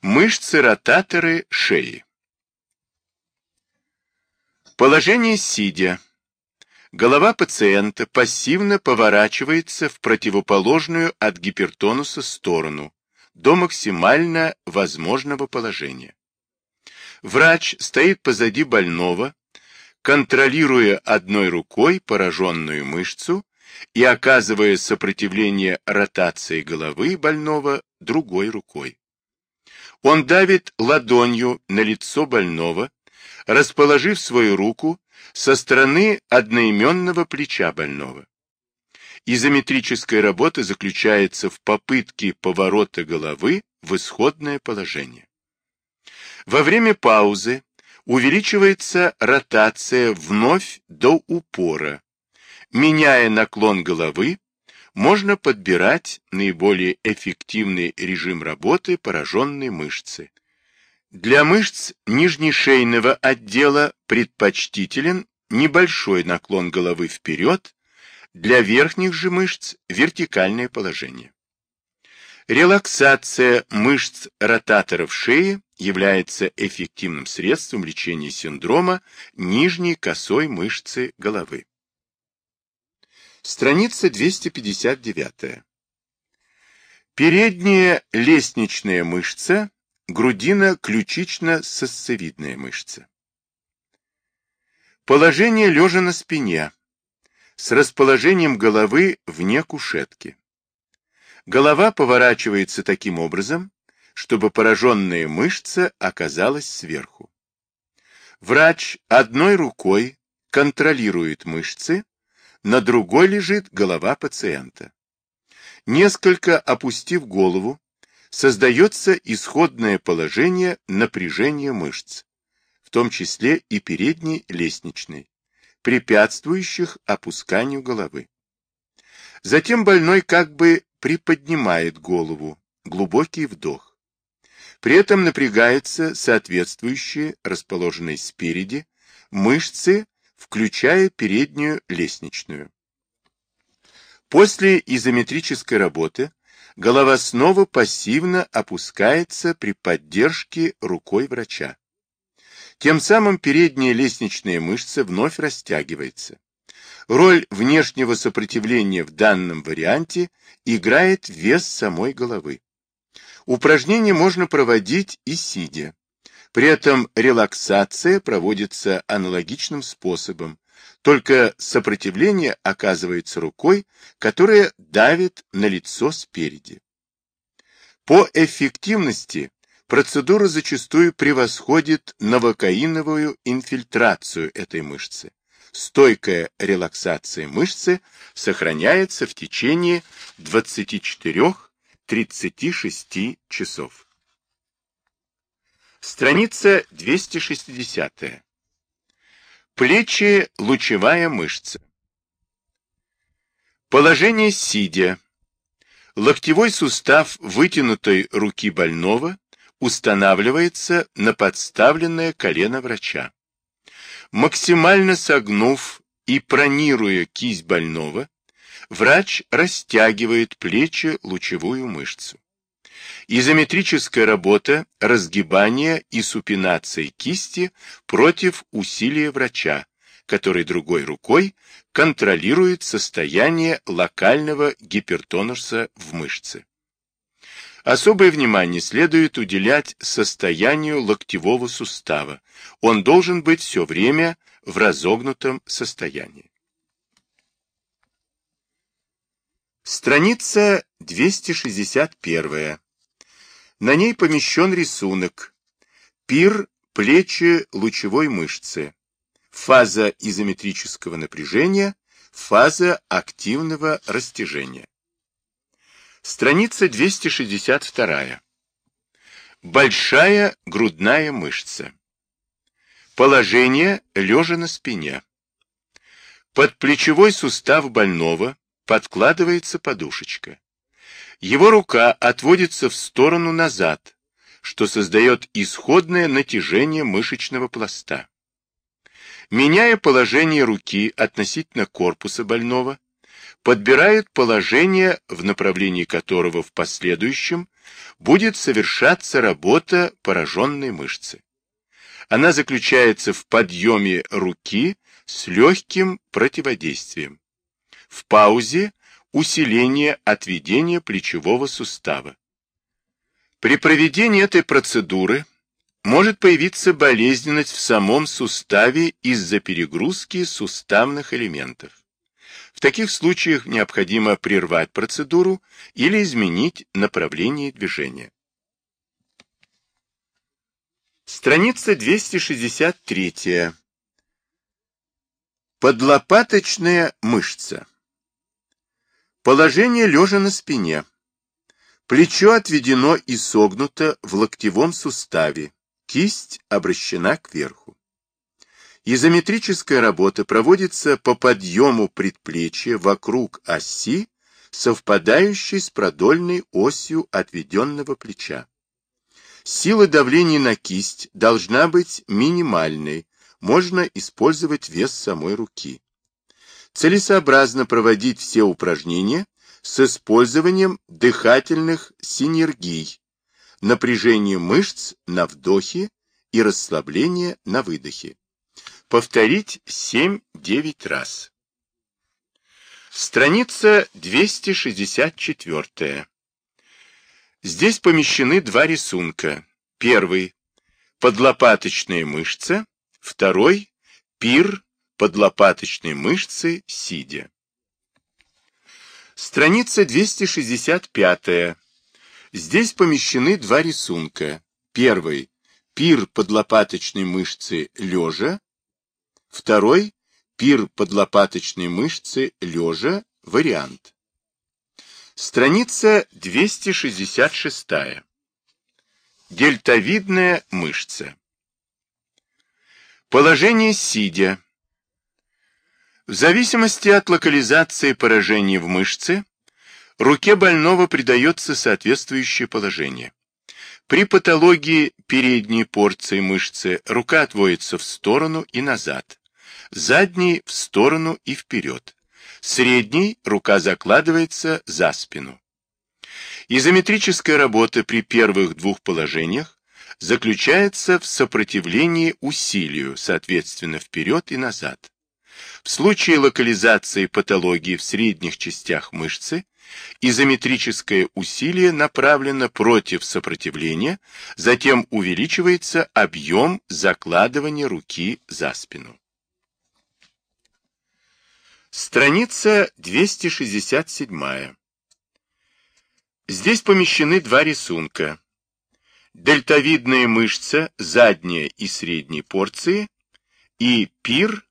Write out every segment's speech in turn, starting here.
Мышцы-ротаторы шеи. Положение сидя. Голова пациента пассивно поворачивается в противоположную от гипертонуса сторону до максимально возможного положения. Врач стоит позади больного, контролируя одной рукой пораженную мышцу и оказывая сопротивление ротации головы больного другой рукой. Он давит ладонью на лицо больного, расположив свою руку со стороны одноименного плеча больного. Изометрическая работа заключается в попытке поворота головы в исходное положение. Во время паузы увеличивается ротация вновь до упора. Меняя наклон головы, можно подбирать наиболее эффективный режим работы пораженной мышцы. Для мышц нижнешейного отдела предпочтителен небольшой наклон головы вперед, для верхних же мышц вертикальное положение. Релаксация мышц ротаторов шеи является эффективным средством лечения синдрома нижней косой мышцы головы. Страница 259. Передняя лестничная мышца, грудино-ключично-сосцевидная мышца. Положение лежа на спине, с расположением головы вне кушетки. Голова поворачивается таким образом, чтобы пораженная мышца оказалась сверху. Врач одной рукой контролирует мышцы, на другой лежит голова пациента. Несколько опустив голову, создается исходное положение напряжения мышц, в том числе и передней лестничной, препятствующих опусканию головы. Затем больной как бы приподнимает голову, глубокий вдох. При этом напрягаются соответствующие, расположенные спереди, мышцы включая переднюю лестничную. После изометрической работы голова снова пассивно опускается при поддержке рукой врача. Тем самым передняя лестничная мышца вновь растягивается. Роль внешнего сопротивления в данном варианте играет вес самой головы. Упражнение можно проводить и сидя. При этом релаксация проводится аналогичным способом, только сопротивление оказывается рукой, которая давит на лицо спереди. По эффективности процедура зачастую превосходит новокаиновую инфильтрацию этой мышцы. Стойкая релаксация мышцы сохраняется в течение 24-36 часов. Страница 260. Плечи, лучевая мышца. Положение сидя. Локтевой сустав вытянутой руки больного устанавливается на подставленное колено врача. Максимально согнув и пронируя кисть больного, врач растягивает плечи лучевую мышцу. Изометрическая работа, разгибание и супинация кисти против усилия врача, который другой рукой контролирует состояние локального гипертонуса в мышце. Особое внимание следует уделять состоянию локтевого сустава. Он должен быть все время в разогнутом состоянии. Страница 261. На ней помещен рисунок. Пир плечи лучевой мышцы. Фаза изометрического напряжения, фаза активного растяжения. Страница 262. Большая грудная мышца. Положение лежа на спине. Под плечевой сустав больного подкладывается подушечка. Его рука отводится в сторону назад, что создает исходное натяжение мышечного пласта. Меняя положение руки относительно корпуса больного, подбирают положение, в направлении которого в последующем будет совершаться работа пораженной мышцы. Она заключается в подъеме руки с легким противодействием. В паузе усиление отведения плечевого сустава. При проведении этой процедуры может появиться болезненность в самом суставе из-за перегрузки суставных элементов. В таких случаях необходимо прервать процедуру или изменить направление движения. Страница 263. Подлопаточная мышца. Положение лежа на спине. Плечо отведено и согнуто в локтевом суставе, кисть обращена кверху. Изометрическая работа проводится по подъему предплечья вокруг оси, совпадающей с продольной осью отведенного плеча. Сила давления на кисть должна быть минимальной, можно использовать вес самой руки. Целесообразно проводить все упражнения с использованием дыхательных синергий, напряжение мышц на вдохе и расслабление на выдохе. Повторить 7-9 раз. Страница 264. Здесь помещены два рисунка. Первый – подлопаточная мышца, второй – пир подлопаточной мышцы, сидя. Страница 265. Здесь помещены два рисунка. Первый – пир подлопаточной мышцы лежа. Второй – пир подлопаточной мышцы лежа, вариант. Страница 266. Дельтовидная мышца. Положение сидя. В зависимости от локализации поражения в мышце, руке больного придается соответствующее положение. При патологии передней порции мышцы рука отводится в сторону и назад, задней в сторону и вперед. Средней рука закладывается за спину. Изометрическая работа при первых двух положениях заключается в сопротивлении усилию, соответственно, вперед и назад. В случае локализации патологии в средних частях мышцы изометрическое усилие направлено против сопротивления, затем увеличивается объем закладывания руки за спину. Страница 267. Здесь помещены два рисунка. Дельтовидная мышца задняя и средней порции и пир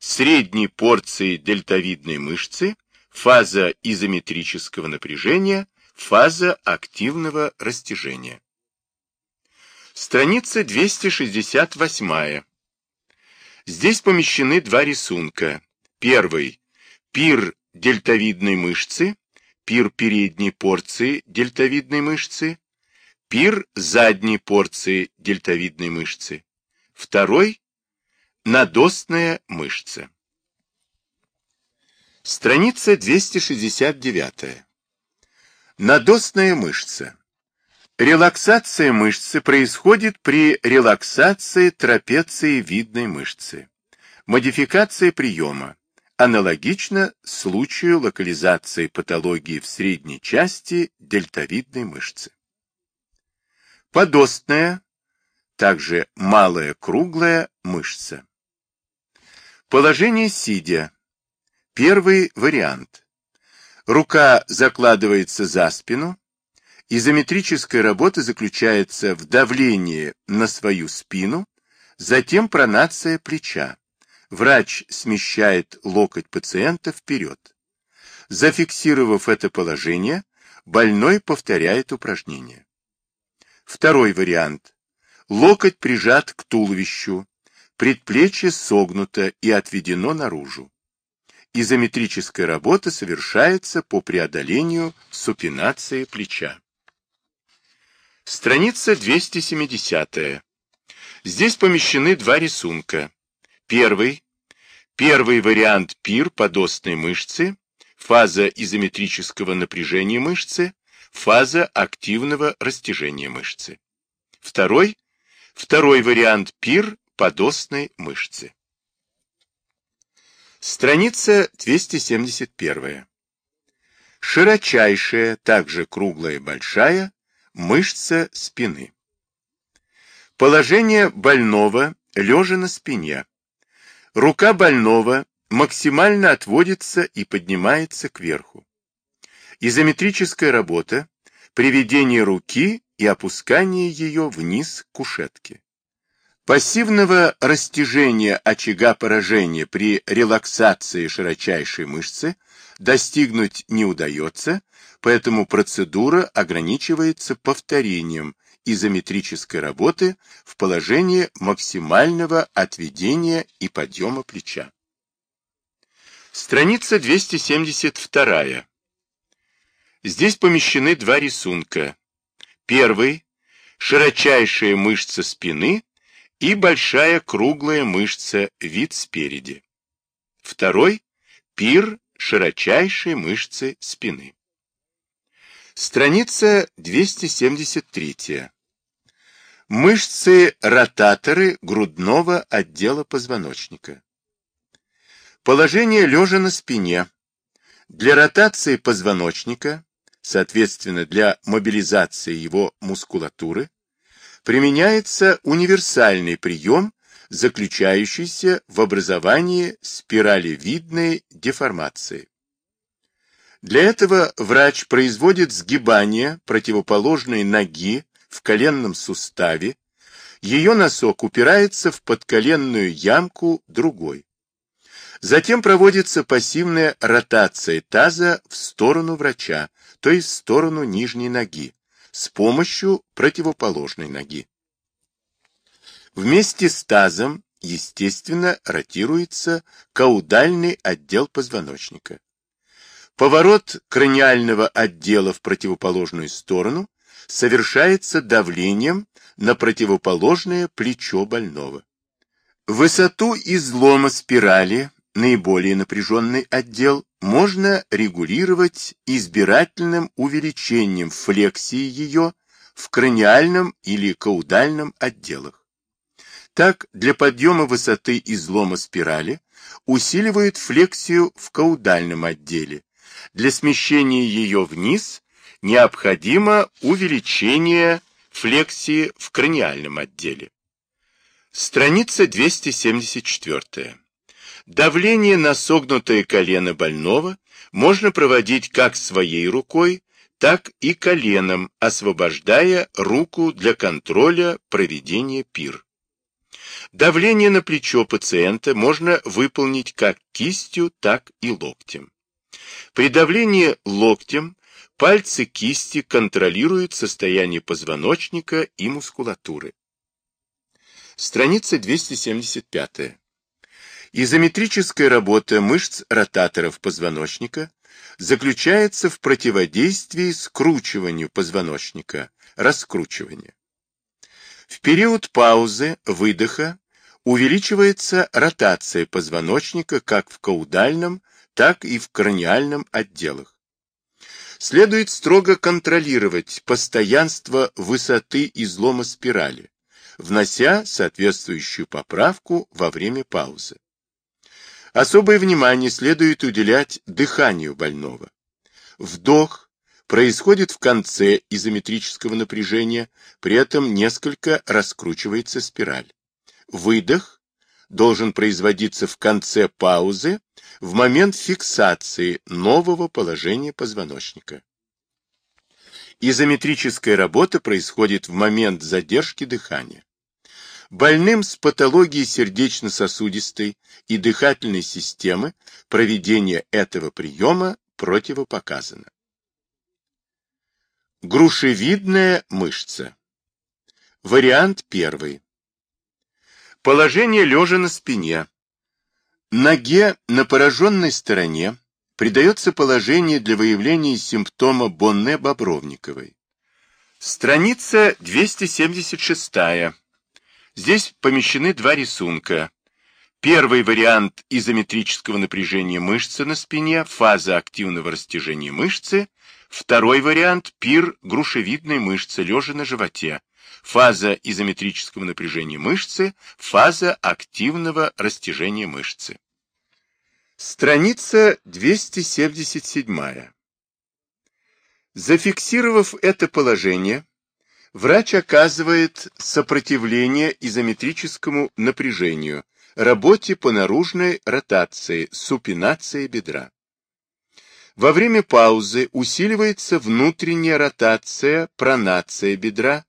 средней порции дельтовидной мышцы, фаза изометрического напряжения, фаза активного растяжения. Страница 268. Здесь помещены два рисунка. Первый пир дельтовидной мышцы, пир передней порции дельтовидной мышцы, пир задней порции дельтовидной мышцы. Второй – надостная мышца. Страница 269. Надостная мышца. Релаксация мышцы происходит при релаксации трапеции видной мышцы. Модификация приема аналогично случаю локализации патологии в средней части дельтовидной мышцы. Подостная, также малая круглая мышца. Положение сидя. Первый вариант. Рука закладывается за спину. Изометрическая работа заключается в давлении на свою спину, затем пронация плеча. Врач смещает локоть пациента вперед. Зафиксировав это положение, больной повторяет упражнение. Второй вариант. Локоть прижат к туловищу, предплечье согнуто и отведено наружу. Изометрическая работа совершается по преодолению супинации плеча. Страница 270. Здесь помещены два рисунка. Первый. Первый вариант пир подостной мышцы. фаза изометрического напряжения мышцы, фаза активного растяжения мышцы. Второй, второй вариант пир подостной мышцы. Страница 271. Широчайшая, также круглая и большая, мышца спины. Положение больного лежа на спине. Рука больного максимально отводится и поднимается кверху. Изометрическая работа, приведение руки и опускание ее вниз к кушетке. Пассивного растяжения очага поражения при релаксации широчайшей мышцы достигнуть не удается, поэтому процедура ограничивается повторением изометрической работы в положении максимального отведения и подъема плеча. Страница 272. Здесь помещены два рисунка. Первый – широчайшая мышца спины и большая круглая мышца вид спереди. Второй – пир широчайшей мышцы спины. Страница 273. Мышцы-ротаторы грудного отдела позвоночника. Положение лежа на спине. Для ротации позвоночника, соответственно для мобилизации его мускулатуры, применяется универсальный прием, заключающийся в образовании спиралевидной деформации. Для этого врач производит сгибание противоположной ноги в коленном суставе, ее носок упирается в подколенную ямку другой. Затем проводится пассивная ротация таза в сторону врача, то есть в сторону нижней ноги, с помощью противоположной ноги. Вместе с тазом, естественно, ротируется каудальный отдел позвоночника. Поворот краниального отдела в противоположную сторону совершается давлением на противоположное плечо больного. Высоту излома спирали наиболее напряженный отдел можно регулировать избирательным увеличением флексии ее в краниальном или каудальном отделах. Так, для подъема высоты излома спирали усиливают флексию в каудальном отделе. Для смещения ее вниз необходимо увеличение флексии в краниальном отделе. Страница 274. Давление на согнутое колено больного можно проводить как своей рукой, так и коленом, освобождая руку для контроля проведения пир. Давление на плечо пациента можно выполнить как кистью, так и локтем. При давлении локтем пальцы кисти контролируют состояние позвоночника и мускулатуры. Страница 275. Изометрическая работа мышц ротаторов позвоночника заключается в противодействии скручиванию позвоночника, раскручиванию. В период паузы, выдоха, увеличивается ротация позвоночника как в каудальном, так и в краниальном отделах. Следует строго контролировать постоянство высоты излома спирали, внося соответствующую поправку во время паузы. Особое внимание следует уделять дыханию больного. Вдох происходит в конце изометрического напряжения, при этом несколько раскручивается спираль. Выдох должен производиться в конце паузы, в момент фиксации нового положения позвоночника. Изометрическая работа происходит в момент задержки дыхания. Больным с патологией сердечно-сосудистой и дыхательной системы проведение этого приема противопоказано. Грушевидная мышца. Вариант первый. Положение лежа на спине. Ноге на пораженной стороне придается положение для выявления симптома Бонне-Бобровниковой. Страница 276. Здесь помещены два рисунка. Первый вариант изометрического напряжения мышцы на спине, фаза активного растяжения мышцы. Второй вариант – пир грушевидной мышцы, лежа на животе. Фаза изометрического напряжения мышцы, фаза активного растяжения мышцы. Страница 277. Зафиксировав это положение, врач оказывает сопротивление изометрическому напряжению, работе по наружной ротации, супинации бедра. Во время паузы усиливается внутренняя ротация, пронация бедра,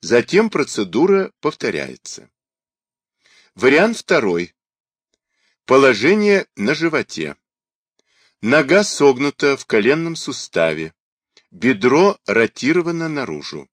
затем процедура повторяется. Вариант второй. Положение на животе. Нога согнута в коленном суставе, бедро ротировано наружу.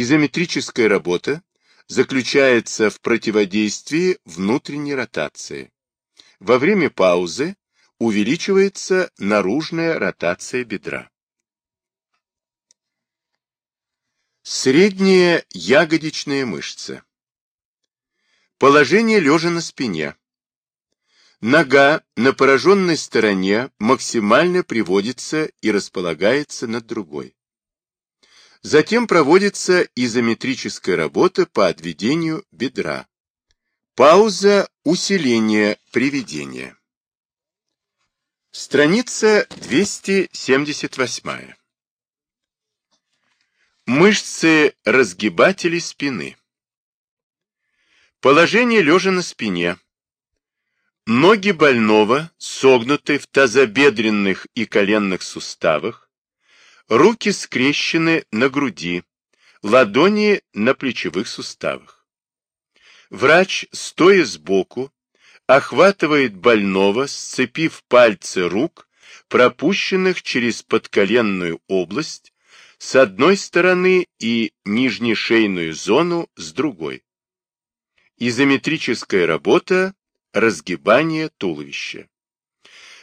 Изометрическая работа заключается в противодействии внутренней ротации. Во время паузы увеличивается наружная ротация бедра. Средняя ягодичная мышца. Положение лежа на спине. Нога на пораженной стороне максимально приводится и располагается над другой. Затем проводится изометрическая работа по отведению бедра. Пауза усиления приведения. Страница 278. Мышцы разгибателей спины. Положение лежа на спине. Ноги больного согнуты в тазобедренных и коленных суставах, руки скрещены на груди, ладони на плечевых суставах. Врач, стоя сбоку, охватывает больного, сцепив пальцы рук, пропущенных через подколенную область, с одной стороны и нижнешейную зону с другой. Изометрическая работа разгибание туловища.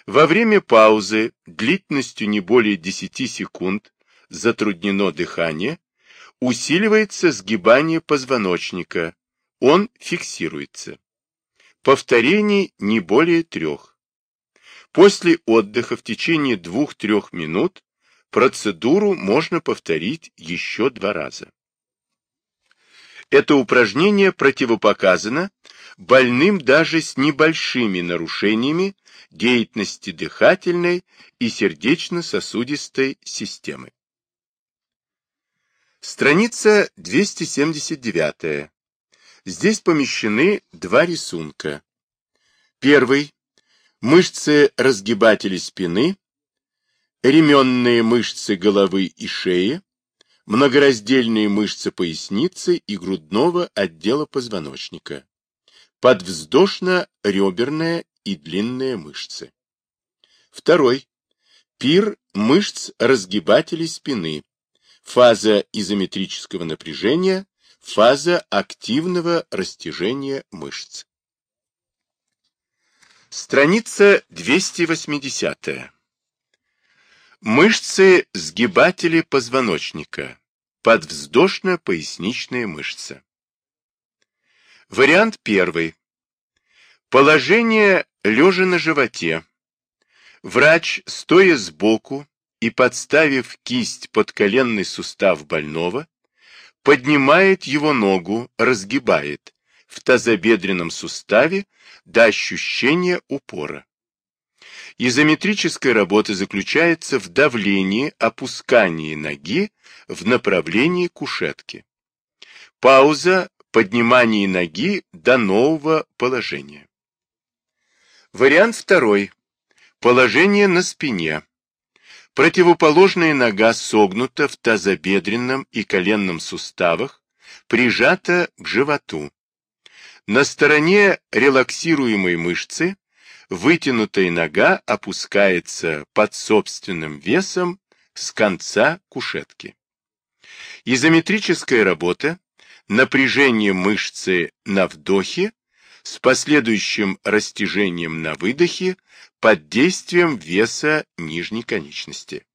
Во время паузы длительностью не более 10 секунд затруднено дыхание, усиливается сгибание позвоночника, он фиксируется. Повторений не более трех. После отдыха в течение 2-3 минут процедуру можно повторить еще два раза. Это упражнение противопоказано больным даже с небольшими нарушениями деятельности дыхательной и сердечно-сосудистой системы. Страница 279. Здесь помещены два рисунка. Первый – мышцы разгибателей спины, ременные мышцы головы и шеи, многораздельные мышцы поясницы и грудного отдела позвоночника, подвздошно-реберная и длинные мышцы. Второй. Пир мышц разгибателей спины, фаза изометрического напряжения, фаза активного растяжения мышц. Страница 280. Мышцы сгибатели позвоночника. Подвздошно-поясничная мышца. Вариант первый. Положение лежа на животе. Врач, стоя сбоку и подставив кисть под коленный сустав больного, поднимает его ногу, разгибает в тазобедренном суставе до ощущения упора. Изометрическая работа заключается в давлении, опускании ноги в направлении кушетки. Пауза, поднимании ноги до нового положения. Вариант второй. Положение на спине. Противоположная нога согнута в тазобедренном и коленном суставах, прижата к животу. На стороне релаксируемой мышцы вытянутая нога опускается под собственным весом с конца кушетки. Изометрическая работа, напряжение мышцы на вдохе с последующим растяжением на выдохе под действием веса нижней конечности.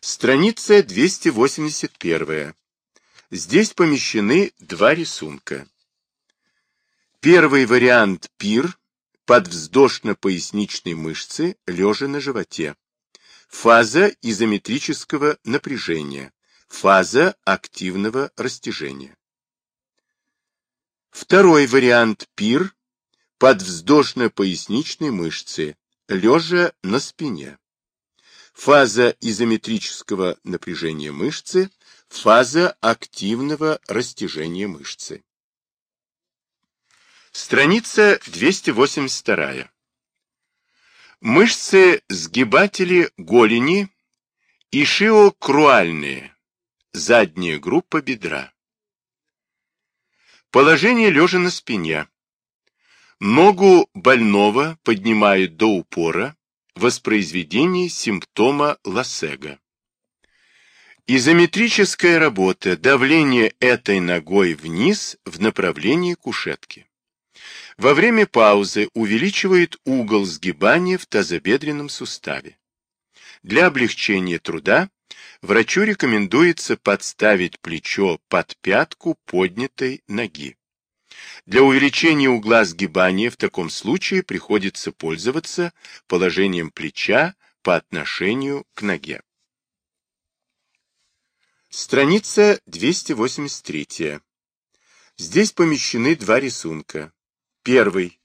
Страница 281. Здесь помещены два рисунка. Первый вариант пир подвздошно-поясничной мышцы, лежа на животе. Фаза изометрического напряжения. Фаза активного растяжения. Второй вариант пир подвздошно-поясничной мышцы, лежа на спине. Фаза изометрического напряжения мышцы, фаза активного растяжения мышцы. Страница 282. Мышцы сгибатели голени и шиокруальные, задняя группа бедра. Положение лежа на спине. Ногу больного поднимают до упора, воспроизведение симптома Лассега. Изометрическая работа, давление этой ногой вниз в направлении кушетки. Во время паузы увеличивает угол сгибания в тазобедренном суставе. Для облегчения труда врачу рекомендуется подставить плечо под пятку поднятой ноги. Для увеличения угла сгибания в таком случае приходится пользоваться положением плеча по отношению к ноге. Страница 283. Здесь помещены два рисунка. Первый.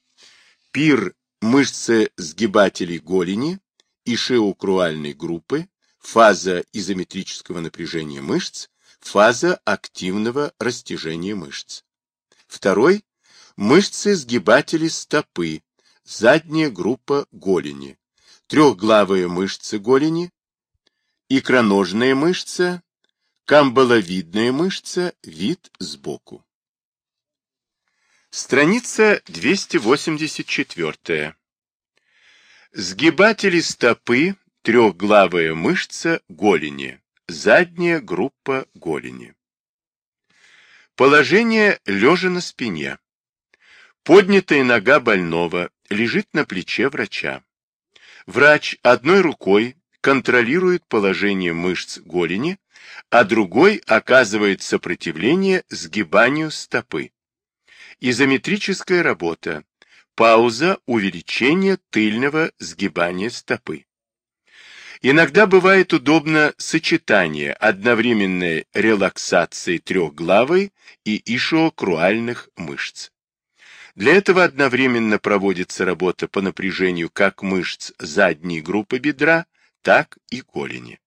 Пир мышцы сгибателей голени и шеокруальной группы, фаза изометрического напряжения мышц, фаза активного растяжения мышц. Второй – мышцы сгибателей стопы, задняя группа голени, трехглавые мышцы голени, икроножная мышца, камбаловидная мышца, вид сбоку. Страница 284. Сгибатели стопы, трехглавая мышца голени, задняя группа голени. Положение лежа на спине. Поднятая нога больного лежит на плече врача. Врач одной рукой контролирует положение мышц голени, а другой оказывает сопротивление сгибанию стопы. Изометрическая работа. Пауза увеличения тыльного сгибания стопы. Иногда бывает удобно сочетание одновременной релаксации трехглавой и ишиокруальных мышц. Для этого одновременно проводится работа по напряжению как мышц задней группы бедра, так и голени.